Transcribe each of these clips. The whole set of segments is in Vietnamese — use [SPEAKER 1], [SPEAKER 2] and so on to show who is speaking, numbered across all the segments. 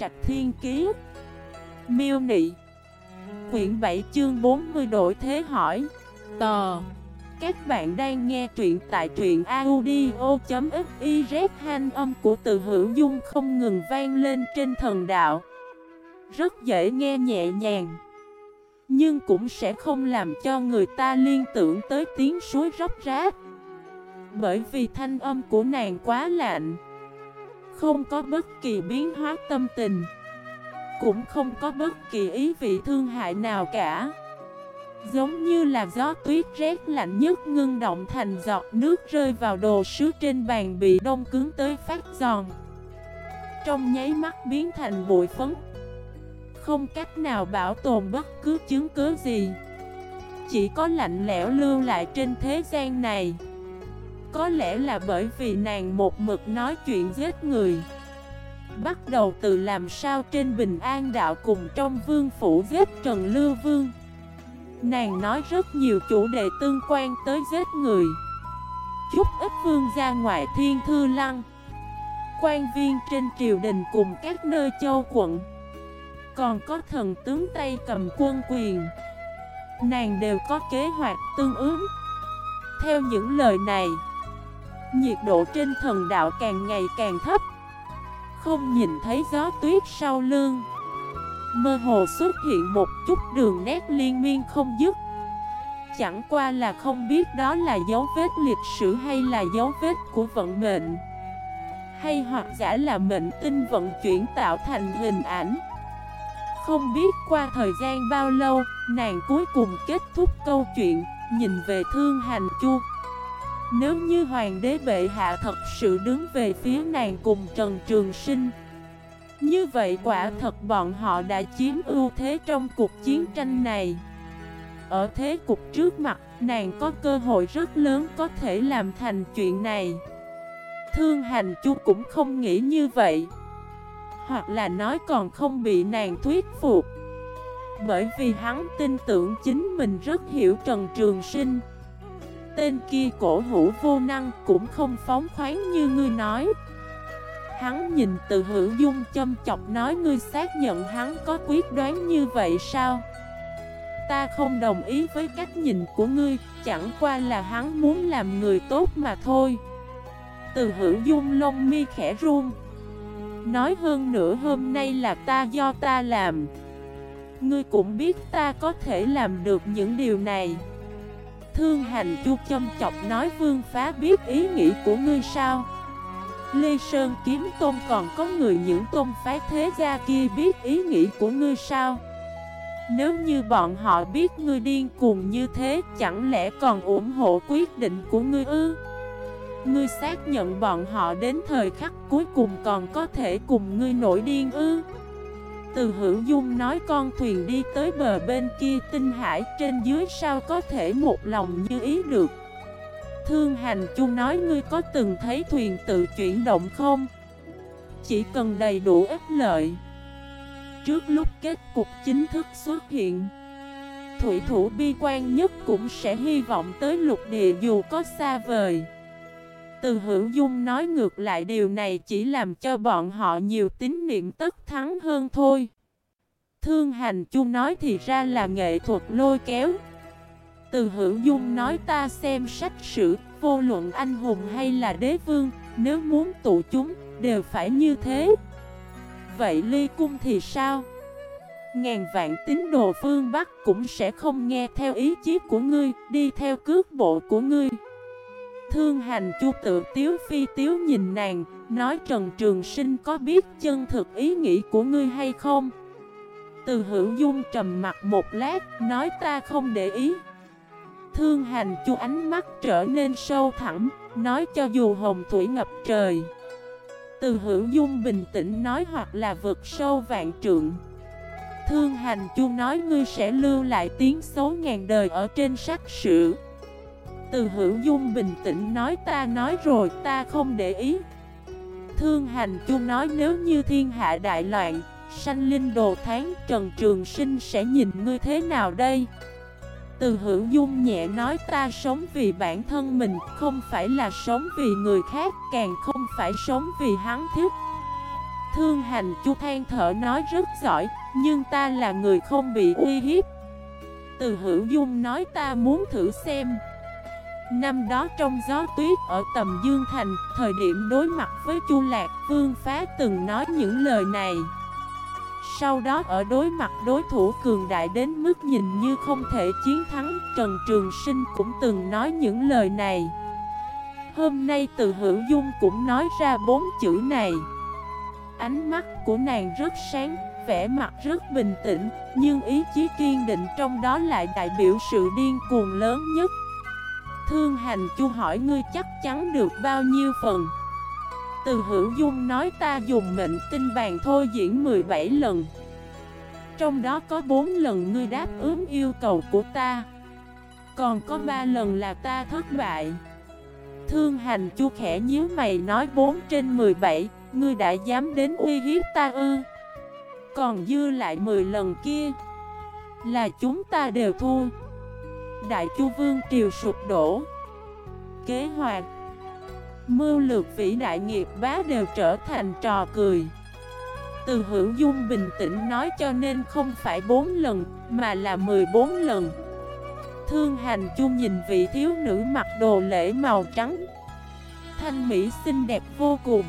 [SPEAKER 1] Trạch Thiên Kiế Miêu Nị. Quyển 7 chương 40 đổi thế hỏi. Tờ. Các bạn đang nghe truyện tại truyện audio.xyz Thanh âm của từ hữu dung không ngừng vang lên trên thần đạo. Rất dễ nghe nhẹ nhàng. Nhưng cũng sẽ không làm cho người ta liên tưởng tới tiếng suối róc rác. Bởi vì thanh âm của nàng quá lạnh. Không có bất kỳ biến hóa tâm tình, Cũng không có bất kỳ ý vị thương hại nào cả. Giống như là gió tuyết rét lạnh nhất ngưng động thành giọt nước rơi vào đồ sứ trên bàn bị đông cứng tới phát giòn. Trong nháy mắt biến thành bụi phấn. Không cách nào bảo tồn bất cứ chứng cứ gì, Chỉ có lạnh lẽo lưu lại trên thế gian này. Có lẽ là bởi vì nàng một mực nói chuyện giết người. Bắt đầu từ làm sao trên bình an đạo cùng trong vương phủ giết Trần Lưu Vương. Nàng nói rất nhiều chủ đề tương quan tới giết người. Chút ít vương ra ngoại thiên thư lăng. Quan viên trên triều đình cùng các nơi châu quận. Còn có thần tướng Tây cầm quân quyền. Nàng đều có kế hoạch tương ứng. Theo những lời này Nhiệt độ trên thần đạo càng ngày càng thấp. Không nhìn thấy gió tuyết sau lưng. Mơ hồ xuất hiện một chút đường nét liên miên không dứt. Chẳng qua là không biết đó là dấu vết lịch sử hay là dấu vết của vận mệnh. Hay hoặc giả là mệnh tinh vận chuyển tạo thành hình ảnh. Không biết qua thời gian bao lâu, nàng cuối cùng kết thúc câu chuyện, nhìn về thương hành chu nếu như hoàng đế bệ hạ thật sự đứng về phía nàng cùng Trần Trường Sinh như vậy quả thật bọn họ đã chiếm ưu thế trong cuộc chiến tranh này. Ở thế cục trước mặt, nàng có cơ hội rất lớn có thể làm thành chuyện này. Thương hành chu cũng không nghĩ như vậy. Hoặc là nói còn không bị nàng thuyết phục. Bởi vì hắn tin tưởng chính mình rất hiểu Trần Trường Sinh. Tên kia cổ hữu vô năng cũng không phóng khoáng như ngươi nói Hắn nhìn từ hữu dung châm chọc nói ngươi xác nhận hắn có quyết đoán như vậy sao? Ta không đồng ý với cách nhìn của ngươi, chẳng qua là hắn muốn làm người tốt mà thôi. Từ hữu dung lông mi khẽ run. Nói hơn nữa hôm nay là ta do ta làm. Ngươi cũng biết ta có thể làm được những điều này. Thương hành chu châm chọc nói vương phá biết ý nghĩ của ngươi sao? Lê Sơn kiếm tôn còn có người những tôn phái thế gia kia biết ý nghĩ của ngươi sao? Nếu như bọn họ biết ngươi điên cuồng như thế, chẳng lẽ còn ủng hộ quyết định của ngươi ư? Ngươi xác nhận bọn họ đến thời khắc cuối cùng còn có thể cùng ngươi nổi điên ư? Từ hữu dung nói con thuyền đi tới bờ bên kia tinh hải, trên dưới sao có thể một lòng như ý được. Thương hành chung nói, ngươi có từng thấy thuyền tự chuyển động không? Chỉ cần đầy đủ ích lợi Trước lúc kết cục chính thức xuất hiện, Thủy thủ bi quan nhất cũng sẽ hy vọng tới lục địa dù có xa vời từ hữu dung nói ngược lại điều này chỉ làm cho bọn họ nhiều tín niệm tất thắng hơn thôi Thương hành chung nói thì ra là nghệ thuật lôi kéo từ hữu dung nói ta xem sách sử, vô luận anh hùng hay là đế vương, nếu muốn tụ chúng, đều phải như thế. Vậy ly cung thì sao? Ngàn vạn tín đồ phương Bắc cũng sẽ không nghe theo ý chí của ngươi, đi theo cước bộ của ngươi. Thương hành chu tự tiếu phi tiếu nhìn nàng, nói Trần Trường Sinh có biết chân thực ý nghĩ của ngươi hay không? Từ hữu dung trầm mặt một lát, nói ta không để ý. Thương hành chu ánh mắt trở nên sâu thẳm, nói cho dù hồng thủy ngập trời. Từ hữu dung bình tĩnh nói hoặc là vượt sâu vạn trượng. Thương hành chu nói ngươi sẽ lưu lại tiếng xấu ngàn đời ở trên sách sử. Từ hữu dung bình tĩnh nói ta nói rồi ta không để ý. Thương hành chu nói nếu như thiên hạ đại loạn, sanh linh đồ tháng Trần Trường Sinh sẽ nhìn ngươi thế nào đây? Từ hữu dung nhẹ nói ta sống vì bản thân mình Không phải là sống vì người khác Càng không phải sống vì hắn thích Thương hành chu than thở nói rất giỏi Nhưng ta là người không bị uy hiếp Từ hữu dung nói ta muốn thử xem Năm đó trong gió tuyết ở tầm Dương Thành Thời điểm đối mặt với Chu Lạc Vương Phá từng nói những lời này. Sau đó ở đối mặt đối thủ cường đại đến mức nhìn như không thể chiến thắng Trần Trường Sinh cũng từng nói những lời này. Hôm nay từ hữu dung cũng nói ra bốn chữ này. Ánh mắt của nàng rất sáng, vẻ mặt rất bình tĩnh Nhưng ý chí kiên định trong đó lại đại biểu sự điên cuồng lớn nhất. Thương hành chu hỏi ngươi chắc chắn được bao nhiêu phần. Từ hữu dung nói ta dùng mệnh tinh bàn thôi diễn 17 lần. Trong đó có 4 lần ngươi đáp ứng yêu cầu của ta. Còn có 3 lần là ta thất bại. Thương hành chu khẽ nhíu mày nói 4 trên 17 Ngươi đã dám đến uy hiếp ta ư? Còn dư lại 10 lần kia, Là chúng ta đều thua. Đại Chu Vương Triều sụp đổ. Kế hoạch. Mưu lược vĩ đại nghiệp bá đều trở thành trò cười. Từ hữu dung bình tĩnh nói cho nên không phải 4 lần, Mà là 14 lần. Thương hành chung nhìn vị thiếu nữ mặc đồ lễ màu trắng. Thanh mỹ xinh đẹp vô cùng.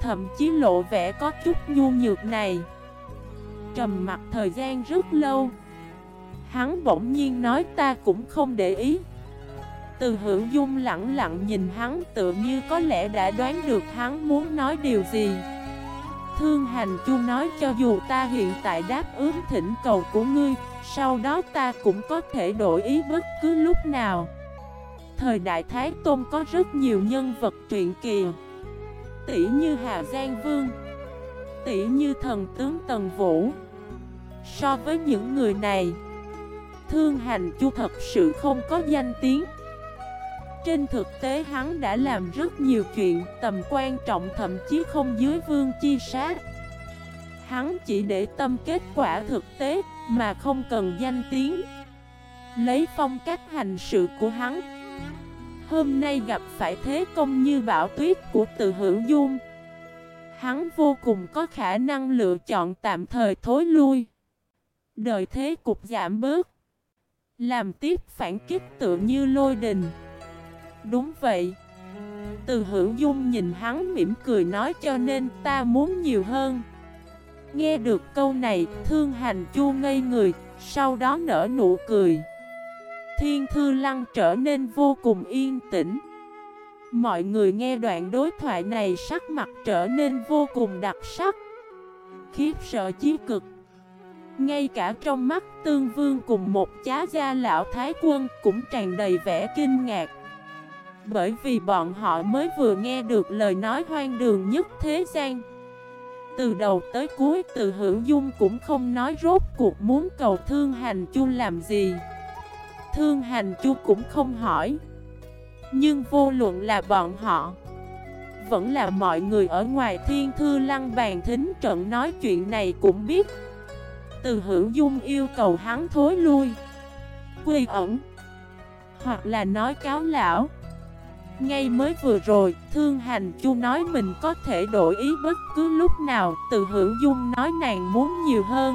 [SPEAKER 1] Thậm chí lộ vẻ có chút nhu nhược này. Trầm mặt thời gian rất lâu. Hắn bỗng nhiên nói, ta cũng không để ý. Từ hữu dung lặng lặng nhìn hắn, tự như có lẽ đã đoán được hắn muốn nói điều gì. Thương hành chu nói, cho dù ta hiện tại đáp ứng thỉnh cầu của ngươi, Sau đó ta cũng có thể đổi ý bất cứ lúc nào. Thời đại Thái Tôn có rất nhiều nhân vật truyện kỳ Tỷ như Hà Giang Vương, Tỷ như thần tướng Tần Vũ. So với những người này Thương hành chu thật sự không có danh tiếng. Trên thực tế hắn đã làm rất nhiều chuyện Tầm quan trọng thậm chí không dưới vương chi sát Hắn chỉ để tâm kết quả thực tế Mà không cần danh tiếng. Lấy phong cách hành sự của hắn. Hôm nay gặp phải thế công như bão tuyết của từ hữu dung. Hắn vô cùng có khả năng lựa chọn tạm thời thối lui. Đợi thế cục giảm bớt làm tiếp phản kích tự như lôi đình. Đúng vậy. Từ hữu dung nhìn hắn mỉm cười nói cho nên ta muốn nhiều hơn. Nghe được câu này, thương hành chu ngây người, Sau đó nở nụ cười. Thiên thư lăng trở nên vô cùng yên tĩnh. Mọi người nghe đoạn đối thoại này sắc mặt trở nên vô cùng đặc sắc. Khiếp sợ chí cực ngay cả trong mắt tương vương cùng một chá gia lão thái quân cũng tràn đầy vẻ kinh ngạc. Bởi vì bọn họ mới vừa nghe được lời nói hoang đường nhất thế gian. Từ đầu tới cuối, từ hữu dung cũng không nói rốt cuộc muốn cầu thương hành chu làm gì. Thương hành chu cũng không hỏi. Nhưng vô luận là bọn họ, Vẫn là mọi người ở ngoài thiên thư lăng bàn thính trận nói chuyện này cũng biết từ hữu dung yêu cầu hắn thối lui. Quy ẩn. Hoặc là nói cáo lão. Ngay mới vừa rồi, Thương hành chu nói mình có thể đổi ý bất cứ lúc nào. Từ hữu dung nói nàng muốn nhiều hơn.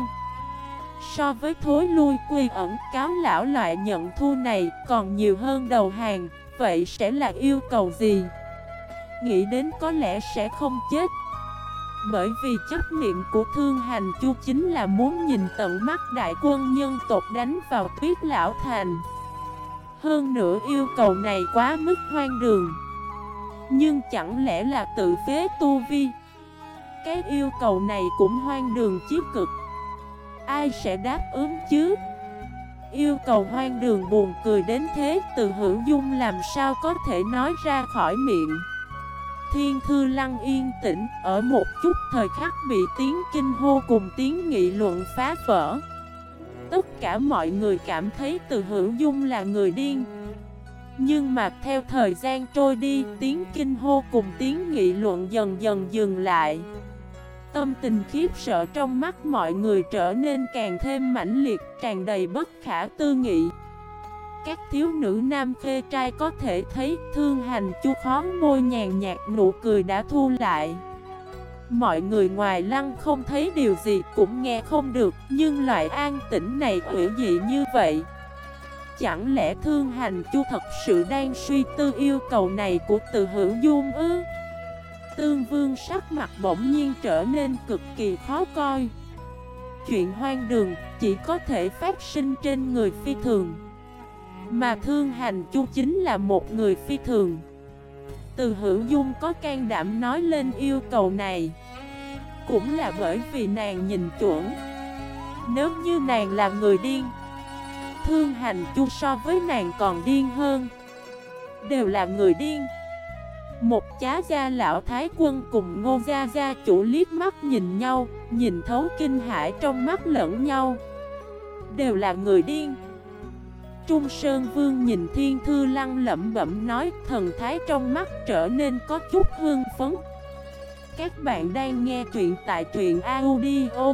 [SPEAKER 1] So với thối lui quy ẩn, cáo lão loại nhận thu này còn nhiều hơn đầu hàng. Vậy sẽ là yêu cầu gì? Nghĩ đến có lẽ sẽ không chết bởi vì chấp niệm của Thương Hành Chu chính là muốn nhìn tận mắt đại quân nhân tộc đánh vào tuyết lão thành. Hơn nữa yêu cầu này quá mức hoang đường. Nhưng chẳng lẽ là tự phế tu vi? Cái yêu cầu này cũng hoang đường chí cực. Ai sẽ đáp ứng chứ? Yêu cầu hoang đường buồn cười đến thế, Từ hữu dung làm sao có thể nói ra khỏi miệng? Thiên thư lăng yên tĩnh, Ở một chút thời khắc bị tiếng kinh hô cùng tiếng nghị luận phá vỡ. Tất cả mọi người cảm thấy từ hữu dung là người điên. Nhưng mà theo thời gian trôi đi, Tiếng kinh hô cùng tiếng nghị luận dần dần dừng lại. Tâm tình khiếp sợ trong mắt mọi người trở nên càng thêm mãnh liệt, Tràn đầy bất khả tư nghị các thiếu nữ nam khê trai có thể thấy thương hành chu khó môi nhàn nhạt nụ cười đã thu lại. Mọi người ngoài lăng không thấy điều gì cũng nghe không được, Nhưng loại an tĩnh này quỷ dị như vậy. Chẳng lẽ thương hành chu thật sự đang suy tư yêu cầu này của từ hữu dung ư? Tương vương sắc mặt bỗng nhiên trở nên cực kỳ khó coi. Chuyện hoang đường chỉ có thể phát sinh trên người phi thường. Mà thương hành chu chính là một người phi thường. Từ hữu dung có can đảm nói lên yêu cầu này. Cũng là bởi vì nàng nhìn chuẩn. Nếu như nàng là người điên, Thương hành chu so với nàng còn điên hơn. Đều là người điên. Một chá gia lão thái quân cùng ngô gia gia chủ liếc mắt nhìn nhau, Nhìn thấu kinh hải trong mắt lẫn nhau. Đều là người điên. Trung Sơn Vương nhìn Thiên Thư Lăng lẩm bẩm nói, Thần thái trong mắt trở nên có chút hương phấn. Các bạn đang nghe truyện tại truyện audio.fif